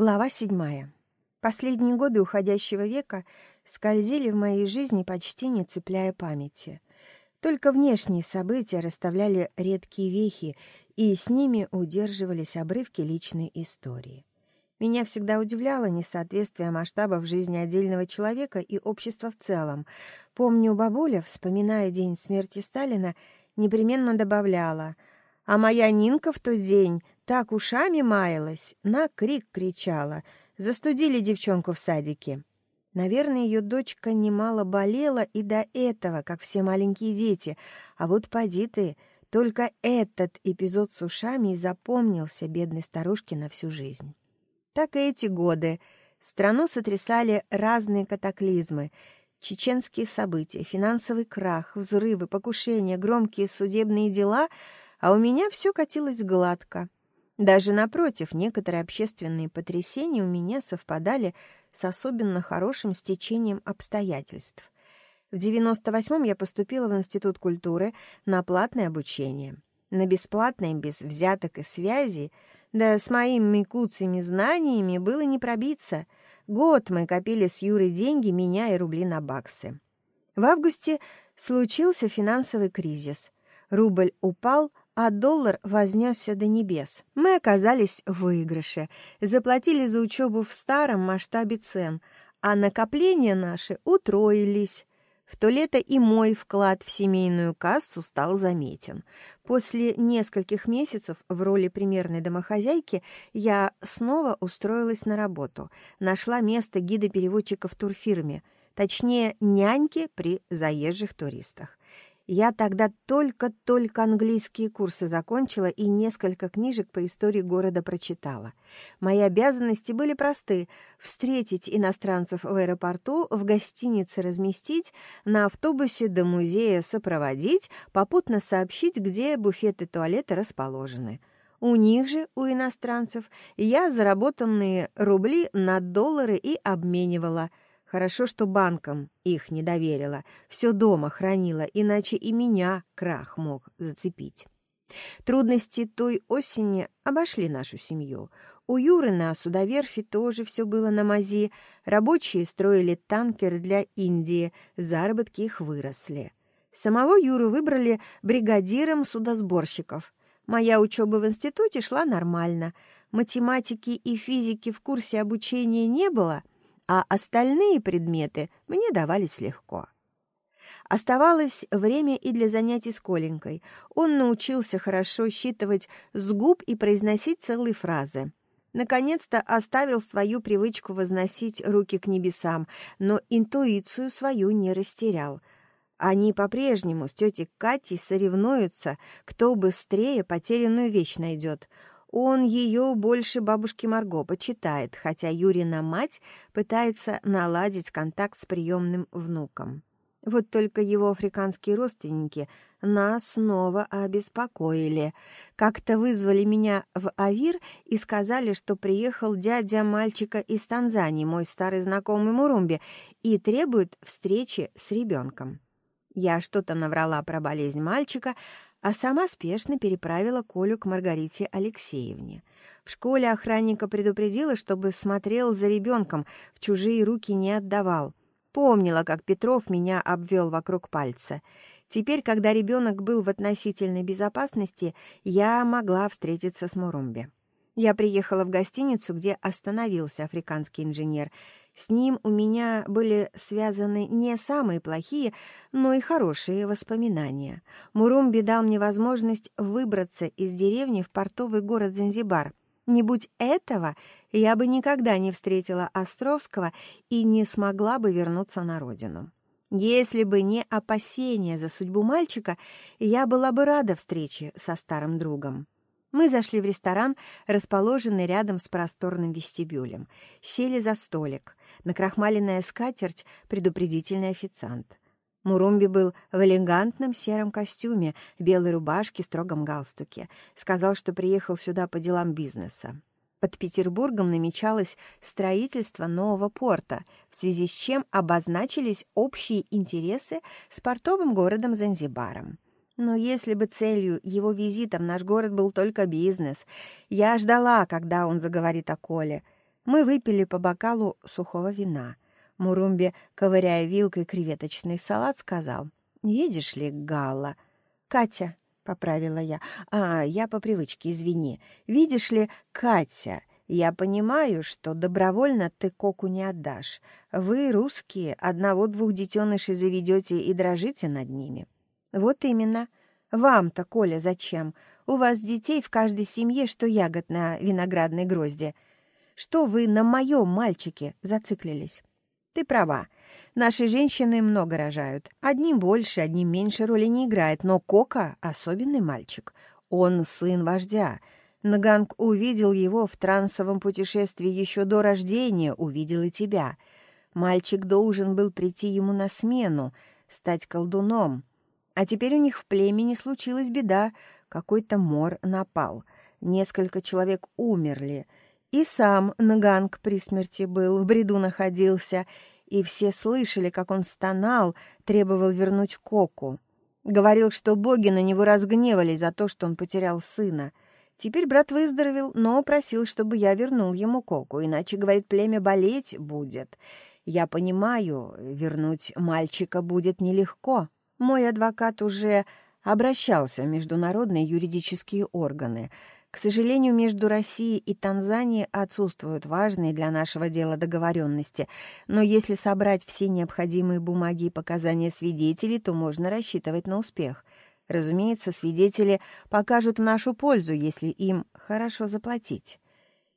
Глава седьмая. Последние годы уходящего века скользили в моей жизни, почти не цепляя памяти. Только внешние события расставляли редкие вехи, и с ними удерживались обрывки личной истории. Меня всегда удивляло несоответствие масштабов жизни отдельного человека и общества в целом. Помню, бабуля, вспоминая день смерти Сталина, непременно добавляла — а моя Нинка в тот день так ушами маялась, на крик кричала. Застудили девчонку в садике. Наверное, ее дочка немало болела и до этого, как все маленькие дети. А вот поди ты, только этот эпизод с ушами запомнился бедной старушке на всю жизнь. Так и эти годы. Страну сотрясали разные катаклизмы — чеченские события, финансовый крах, взрывы, покушения, громкие судебные дела — а у меня все катилось гладко. Даже напротив, некоторые общественные потрясения у меня совпадали с особенно хорошим стечением обстоятельств. В 98-м я поступила в Институт культуры на платное обучение. На бесплатное, без взяток и связей, да с моими куцами знаниями было не пробиться. Год мы копили с Юрой деньги, меняя рубли на баксы. В августе случился финансовый кризис. Рубль упал, а доллар вознесся до небес. Мы оказались в выигрыше, заплатили за учебу в старом масштабе цен, а накопления наши утроились. В то лето и мой вклад в семейную кассу стал заметен. После нескольких месяцев в роли примерной домохозяйки я снова устроилась на работу. Нашла место гида-переводчика в турфирме, точнее, няньки при заезжих туристах. Я тогда только-только английские курсы закончила и несколько книжек по истории города прочитала. Мои обязанности были просты — встретить иностранцев в аэропорту, в гостинице разместить, на автобусе до музея сопроводить, попутно сообщить, где буфеты и туалеты расположены. У них же, у иностранцев, я заработанные рубли на доллары и обменивала — Хорошо, что банкам их не доверила, все дома хранила, иначе и меня крах мог зацепить. Трудности той осени обошли нашу семью. У Юры на судоверфи тоже все было на мази. Рабочие строили танкеры для Индии, заработки их выросли. Самого Юру выбрали бригадиром судосборщиков. Моя учеба в институте шла нормально. Математики и физики в курсе обучения не было — а остальные предметы мне давались легко. Оставалось время и для занятий с Коленькой. Он научился хорошо считывать с губ и произносить целые фразы. Наконец-то оставил свою привычку возносить руки к небесам, но интуицию свою не растерял. Они по-прежнему с тетей Катей соревнуются, кто быстрее потерянную вещь найдет — он ее больше бабушки Марго почитает, хотя Юрина мать пытается наладить контакт с приемным внуком. Вот только его африканские родственники нас снова обеспокоили. Как-то вызвали меня в Авир и сказали, что приехал дядя мальчика из Танзании, мой старый знакомый Мурумби, и требует встречи с ребенком. Я что-то наврала про болезнь мальчика, а сама спешно переправила Колю к Маргарите Алексеевне. В школе охранника предупредила, чтобы смотрел за ребенком, в чужие руки не отдавал. Помнила, как Петров меня обвел вокруг пальца. Теперь, когда ребенок был в относительной безопасности, я могла встретиться с Мурумби. Я приехала в гостиницу, где остановился африканский инженер. С ним у меня были связаны не самые плохие, но и хорошие воспоминания. Мурумби дал мне возможность выбраться из деревни в портовый город Занзибар. Не будь этого, я бы никогда не встретила Островского и не смогла бы вернуться на родину. Если бы не опасения за судьбу мальчика, я была бы рада встрече со старым другом. Мы зашли в ресторан, расположенный рядом с просторным вестибюлем. Сели за столик. На крахмаленная скатерть предупредительный официант. Мурумби был в элегантном сером костюме, белой рубашке, строгом галстуке. Сказал, что приехал сюда по делам бизнеса. Под Петербургом намечалось строительство нового порта, в связи с чем обозначились общие интересы с портовым городом Занзибаром. Но если бы целью его визита в наш город был только бизнес, я ждала, когда он заговорит о Коле. Мы выпили по бокалу сухого вина. Мурумби, ковыряя вилкой креветочный салат, сказал, «Видишь ли, Галла...» «Катя», — поправила я. «А, я по привычке, извини. Видишь ли, Катя, я понимаю, что добровольно ты коку не отдашь. Вы, русские, одного-двух детенышей заведете и дрожите над ними». «Вот именно. Вам-то, Коля, зачем? У вас детей в каждой семье, что ягод на виноградной грозде. Что вы на моем мальчике зациклились?» Ты права. Наши женщины много рожают. Одним больше, одним меньше роли не играет. Но Кока — особенный мальчик. Он сын вождя. Наганг увидел его в трансовом путешествии еще до рождения, увидел и тебя. Мальчик должен был прийти ему на смену, стать колдуном. А теперь у них в племени случилась беда. Какой-то мор напал. Несколько человек умерли — и сам Нганг при смерти был, в бреду находился, и все слышали, как он стонал, требовал вернуть Коку. Говорил, что боги на него разгневались за то, что он потерял сына. Теперь брат выздоровел, но просил, чтобы я вернул ему Коку, иначе, говорит, племя болеть будет. Я понимаю, вернуть мальчика будет нелегко. Мой адвокат уже обращался в международные юридические органы — к сожалению, между Россией и Танзанией отсутствуют важные для нашего дела договоренности, но если собрать все необходимые бумаги и показания свидетелей, то можно рассчитывать на успех. Разумеется, свидетели покажут нашу пользу, если им хорошо заплатить.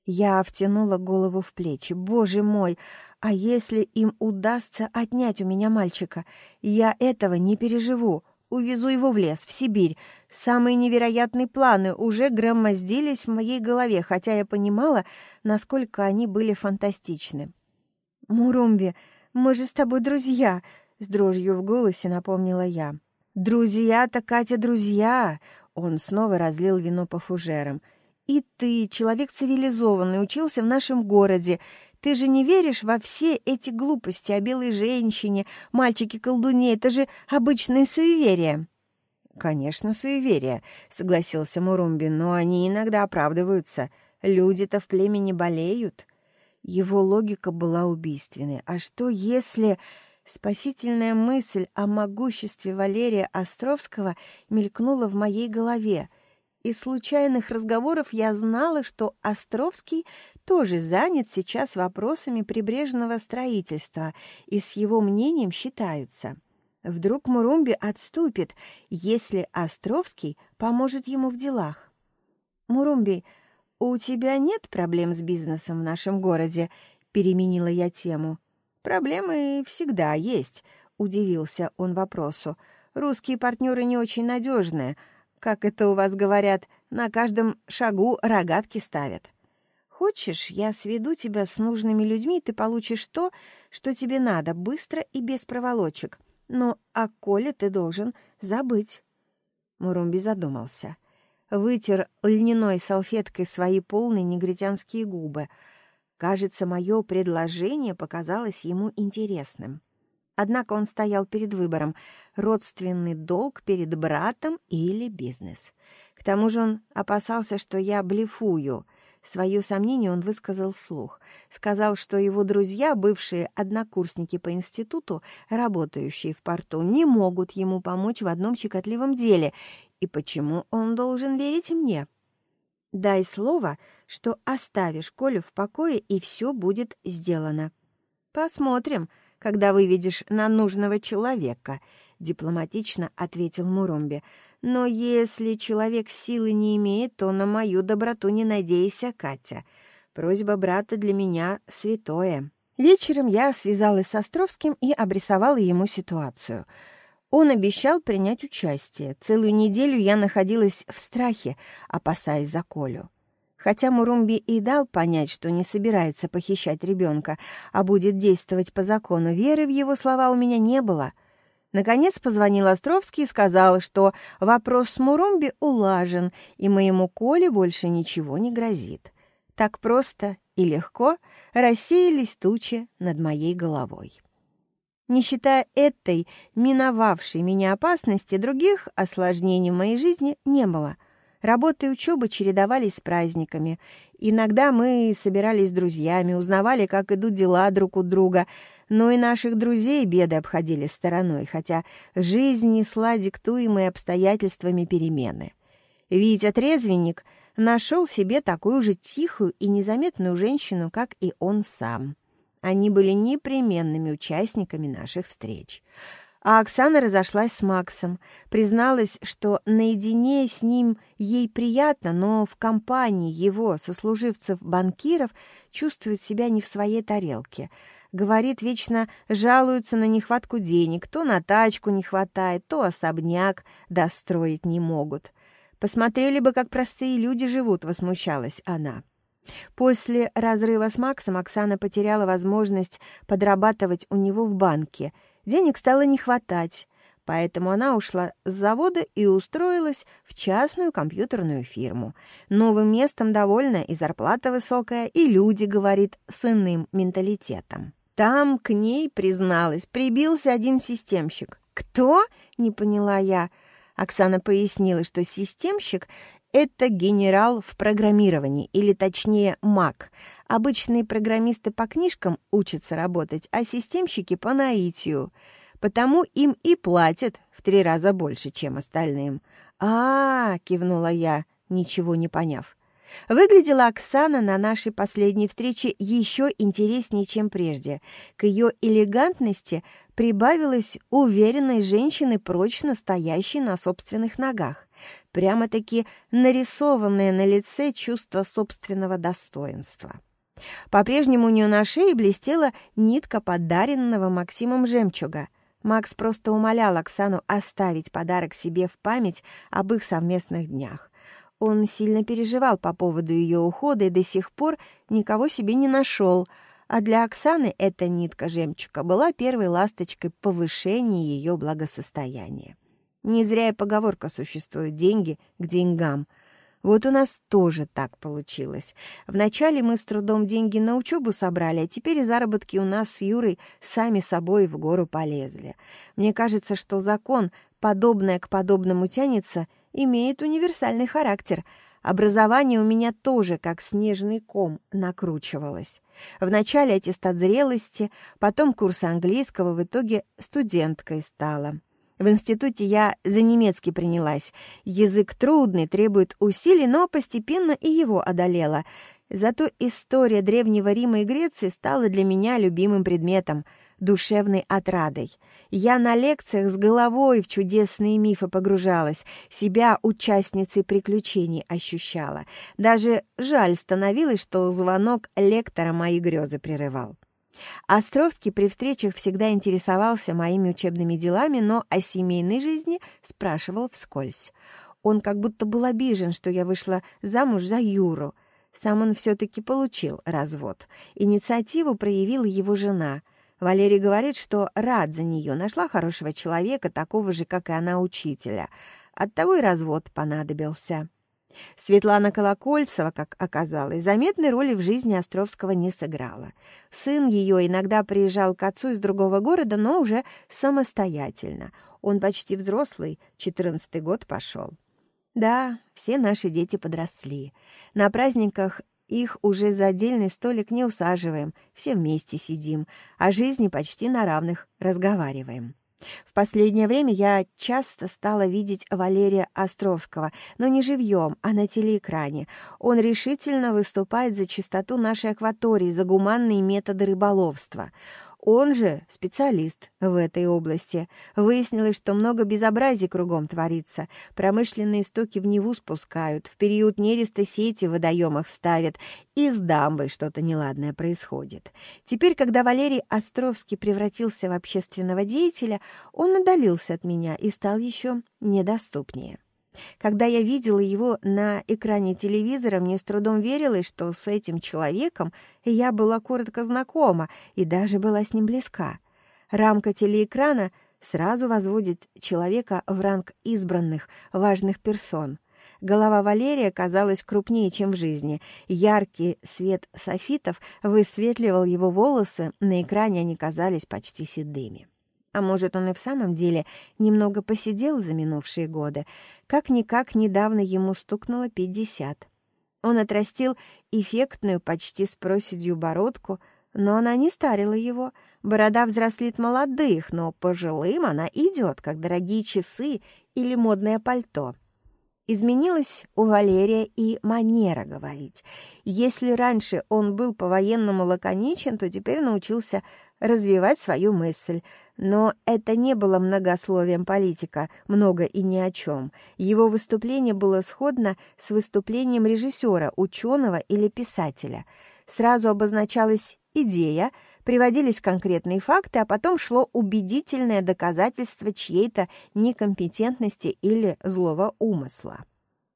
Я втянула голову в плечи. Боже мой, а если им удастся отнять у меня мальчика? Я этого не переживу. Увезу его в лес, в Сибирь. Самые невероятные планы уже громоздились в моей голове, хотя я понимала, насколько они были фантастичны. «Мурумби, мы же с тобой друзья!» — с дрожью в голосе напомнила я. «Друзья-то, Катя, друзья!» Он снова разлил вино по фужерам. «И ты, человек цивилизованный, учился в нашем городе. Ты же не веришь во все эти глупости о белой женщине, мальчике-колдуне? Это же обычное суеверие». «Конечно, суеверие», — согласился Мурумби, «но они иногда оправдываются. Люди-то в племени болеют». Его логика была убийственной. А что если... Спасительная мысль о могуществе Валерия Островского мелькнула в моей голове — из случайных разговоров я знала, что Островский тоже занят сейчас вопросами прибрежного строительства и с его мнением считаются. Вдруг Мурумби отступит, если Островский поможет ему в делах. «Мурумби, у тебя нет проблем с бизнесом в нашем городе?» — переменила я тему. «Проблемы всегда есть», — удивился он вопросу. «Русские партнеры не очень надежные, как это у вас говорят, на каждом шагу рогатки ставят. Хочешь, я сведу тебя с нужными людьми, ты получишь то, что тебе надо, быстро и без проволочек. Но о Коле ты должен забыть». Мурумби задумался. Вытер льняной салфеткой свои полные негритянские губы. Кажется, мое предложение показалось ему интересным. Однако он стоял перед выбором — родственный долг перед братом или бизнес. К тому же он опасался, что я блефую. Свое сомнение он высказал вслух. Сказал, что его друзья, бывшие однокурсники по институту, работающие в порту, не могут ему помочь в одном щекотливом деле. И почему он должен верить мне? «Дай слово, что оставишь Колю в покое, и все будет сделано». «Посмотрим», когда выведешь на нужного человека», — дипломатично ответил Муромби. «Но если человек силы не имеет, то на мою доброту не надейся, Катя. Просьба брата для меня святое». Вечером я связалась с Островским и обрисовала ему ситуацию. Он обещал принять участие. Целую неделю я находилась в страхе, опасаясь за Колю. Хотя Мурумби и дал понять, что не собирается похищать ребенка, а будет действовать по закону, веры в его слова у меня не было. Наконец позвонил Островский и сказал, что вопрос с Мурумби улажен, и моему Коле больше ничего не грозит. Так просто и легко рассеялись тучи над моей головой. Не считая этой, миновавшей меня опасности, других осложнений в моей жизни не было — Работа и учеба чередовались с праздниками. Иногда мы собирались с друзьями, узнавали, как идут дела друг у друга, но и наших друзей беды обходили стороной, хотя жизнь несла диктуемые обстоятельствами перемены. Витя Трезвенник нашел себе такую же тихую и незаметную женщину, как и он сам. Они были непременными участниками наших встреч. А Оксана разошлась с Максом, призналась, что наедине с ним ей приятно, но в компании его, сослуживцев-банкиров, чувствует себя не в своей тарелке. Говорит, вечно жалуются на нехватку денег, то на тачку не хватает, то особняк достроить не могут. Посмотрели бы, как простые люди живут, возмущалась она. После разрыва с Максом Оксана потеряла возможность подрабатывать у него в банке – Денег стало не хватать, поэтому она ушла с завода и устроилась в частную компьютерную фирму. Новым местом довольна и зарплата высокая, и люди, говорит, с иным менталитетом. Там к ней, призналась, прибился один системщик. «Кто?» — не поняла я. Оксана пояснила, что системщик это генерал в программировании, или точнее маг. Обычные программисты по книжкам учатся работать, а системщики по наитию. Потому им и платят в три раза больше, чем остальным. а, -а, -а кивнула я, ничего не поняв. Выглядела Оксана на нашей последней встрече еще интереснее, чем прежде. К ее элегантности прибавилась уверенной женщины, прочно стоящей на собственных ногах. Прямо-таки нарисованное на лице чувство собственного достоинства. По-прежнему у нее на шее блестела нитка подаренного Максимом жемчуга. Макс просто умолял Оксану оставить подарок себе в память об их совместных днях. Он сильно переживал по поводу ее ухода и до сих пор никого себе не нашел, а для Оксаны эта нитка жемчуга была первой ласточкой повышения ее благосостояния. Не зря и поговорка существует «деньги к деньгам». Вот у нас тоже так получилось. Вначале мы с трудом деньги на учебу собрали, а теперь заработки у нас с Юрой сами собой в гору полезли. Мне кажется, что закон, подобное к подобному тянется — имеет универсальный характер. Образование у меня тоже как снежный ком накручивалось. Вначале аттестат зрелости, потом курсы английского, в итоге студенткой стала. В институте я за немецкий принялась. Язык трудный, требует усилий, но постепенно и его одолела. Зато история Древнего Рима и Греции стала для меня любимым предметом — душевной отрадой. Я на лекциях с головой в чудесные мифы погружалась, себя участницей приключений ощущала. Даже жаль становилось, что звонок лектора мои грезы прерывал. Островский при встречах всегда интересовался моими учебными делами, но о семейной жизни спрашивал вскользь. Он как будто был обижен, что я вышла замуж за Юру. Сам он все-таки получил развод. Инициативу проявила его жена. Валерий говорит, что рад за нее, нашла хорошего человека, такого же, как и она, учителя. Оттого и развод понадобился. Светлана Колокольцева, как оказалось, заметной роли в жизни Островского не сыграла. Сын ее иногда приезжал к отцу из другого города, но уже самостоятельно. Он почти взрослый, четырнадцатый год пошел. Да, все наши дети подросли. На праздниках их уже за отдельный столик не усаживаем, все вместе сидим, о жизни почти на равных разговариваем. В последнее время я часто стала видеть Валерия Островского, но не живьем, а на телеэкране. Он решительно выступает за чистоту нашей акватории, за гуманные методы рыболовства. Он же специалист в этой области. Выяснилось, что много безобразий кругом творится. Промышленные стоки в Неву спускают, в период нереста сети в водоемах ставят, и с дамбой что-то неладное происходит. Теперь, когда Валерий Островский превратился в общественного деятеля, он отдалился от меня и стал еще недоступнее. Когда я видела его на экране телевизора, мне с трудом верилось, что с этим человеком я была коротко знакома и даже была с ним близка. Рамка телеэкрана сразу возводит человека в ранг избранных, важных персон. Голова Валерия казалась крупнее, чем в жизни. Яркий свет софитов высветливал его волосы, на экране они казались почти седыми. А может, он и в самом деле немного посидел за минувшие годы. Как-никак недавно ему стукнуло пятьдесят. Он отрастил эффектную, почти с проседью бородку, но она не старила его. Борода взрослит молодых, но пожилым она идет, как дорогие часы или модное пальто. Изменилась у Валерия и манера говорить. Если раньше он был по-военному лаконичен, то теперь научился развивать свою мысль. Но это не было многословием политика, много и ни о чем. Его выступление было сходно с выступлением режиссера, ученого или писателя. Сразу обозначалась идея, приводились конкретные факты, а потом шло убедительное доказательство чьей-то некомпетентности или злого умысла.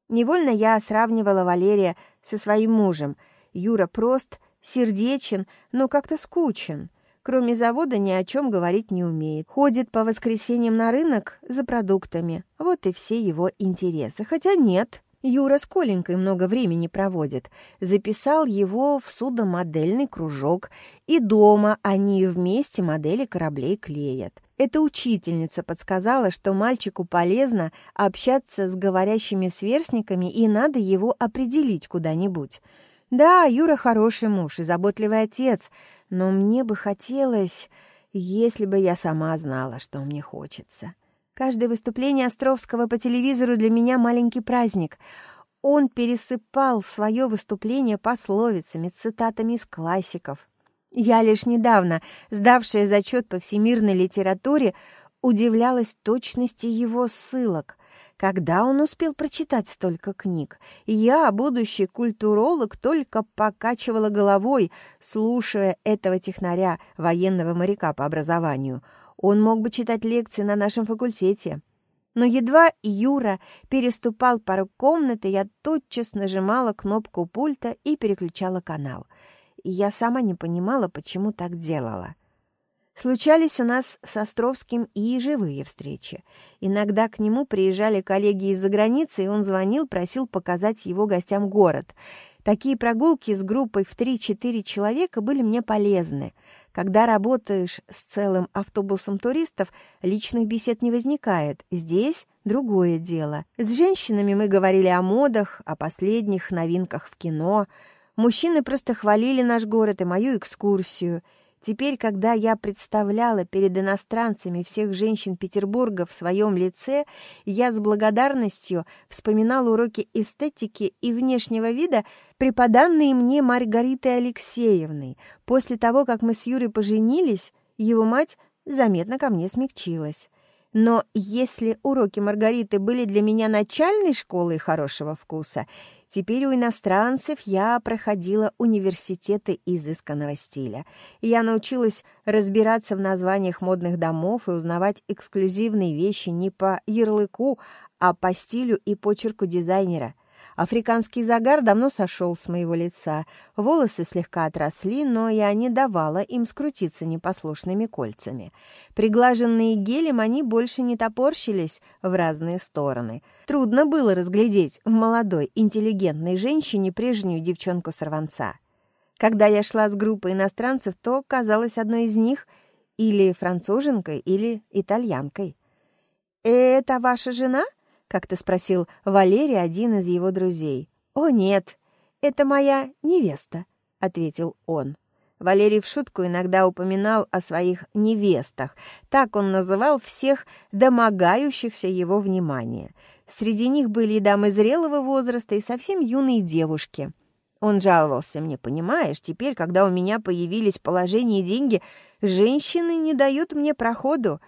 Невольно я сравнивала Валерия со своим мужем. Юра прост, сердечен, но как-то скучен. Кроме завода ни о чем говорить не умеет. Ходит по воскресеньям на рынок за продуктами. Вот и все его интересы. Хотя нет, Юра с Коленькой много времени проводит. Записал его в судомодельный кружок. И дома они вместе модели кораблей клеят. Эта учительница подсказала, что мальчику полезно общаться с говорящими сверстниками и надо его определить куда-нибудь. Да, Юра хороший муж и заботливый отец, но мне бы хотелось, если бы я сама знала, что мне хочется. Каждое выступление Островского по телевизору для меня маленький праздник. Он пересыпал свое выступление пословицами, цитатами из классиков. Я лишь недавно, сдавшая зачет по всемирной литературе, удивлялась точности его ссылок — когда он успел прочитать столько книг? Я, будущий культуролог, только покачивала головой, слушая этого технаря, военного моряка по образованию. Он мог бы читать лекции на нашем факультете. Но едва Юра переступал порог комнаты, я тотчас нажимала кнопку пульта и переключала канал. Я сама не понимала, почему так делала. Случались у нас с Островским и живые встречи. Иногда к нему приезжали коллеги из-за границы, и он звонил, просил показать его гостям город. Такие прогулки с группой в 3-4 человека были мне полезны. Когда работаешь с целым автобусом туристов, личных бесед не возникает. Здесь другое дело. С женщинами мы говорили о модах, о последних новинках в кино. Мужчины просто хвалили наш город и мою экскурсию – Теперь, когда я представляла перед иностранцами всех женщин Петербурга в своем лице, я с благодарностью вспоминала уроки эстетики и внешнего вида, преподанные мне Маргаритой Алексеевной. После того, как мы с Юрой поженились, его мать заметно ко мне смягчилась. Но если уроки Маргариты были для меня начальной школой хорошего вкуса, Теперь у иностранцев я проходила университеты изысканного стиля. Я научилась разбираться в названиях модных домов и узнавать эксклюзивные вещи не по ярлыку, а по стилю и почерку дизайнера – Африканский загар давно сошел с моего лица, волосы слегка отросли, но я не давала им скрутиться непослушными кольцами. Приглаженные гелем они больше не топорщились в разные стороны. Трудно было разглядеть в молодой, интеллигентной женщине прежнюю девчонку-сорванца. Когда я шла с группой иностранцев, то казалась одной из них или француженкой, или итальянкой. «Это ваша жена?» — как-то спросил Валерий, один из его друзей. «О, нет, это моя невеста», — ответил он. Валерий в шутку иногда упоминал о своих невестах. Так он называл всех домогающихся его внимания. Среди них были и дамы зрелого возраста, и совсем юные девушки. Он жаловался мне, понимаешь, теперь, когда у меня появились положение и деньги, женщины не дают мне проходу.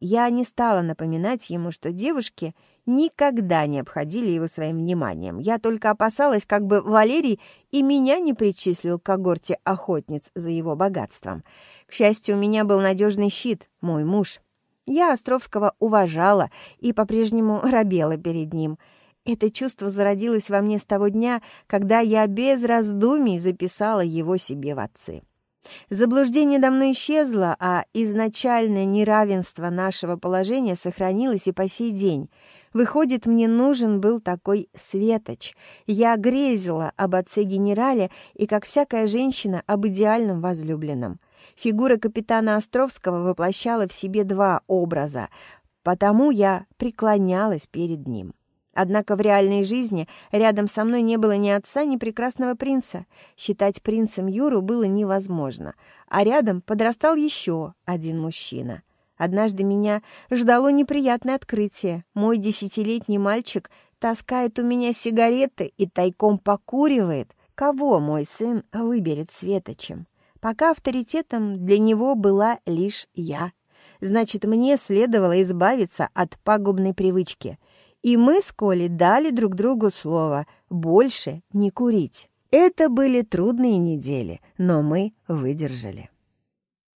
Я не стала напоминать ему, что девушки никогда не обходили его своим вниманием. Я только опасалась, как бы Валерий и меня не причислил к когорте охотниц за его богатством. К счастью, у меня был надежный щит, мой муж. Я Островского уважала и по-прежнему робела перед ним. Это чувство зародилось во мне с того дня, когда я без раздумий записала его себе в отцы. Заблуждение давно исчезло, а изначальное неравенство нашего положения сохранилось и по сей день. Выходит, мне нужен был такой светоч. Я грезила об отце-генерале и, как всякая женщина, об идеальном возлюбленном. Фигура капитана Островского воплощала в себе два образа, потому я преклонялась перед ним. Однако в реальной жизни рядом со мной не было ни отца, ни прекрасного принца. Считать принцем Юру было невозможно. А рядом подрастал еще один мужчина. Однажды меня ждало неприятное открытие. Мой десятилетний мальчик таскает у меня сигареты и тайком покуривает. Кого мой сын выберет светочем? Пока авторитетом для него была лишь я. Значит, мне следовало избавиться от пагубной привычки — и мы с Колей дали друг другу слово «больше не курить». Это были трудные недели, но мы выдержали.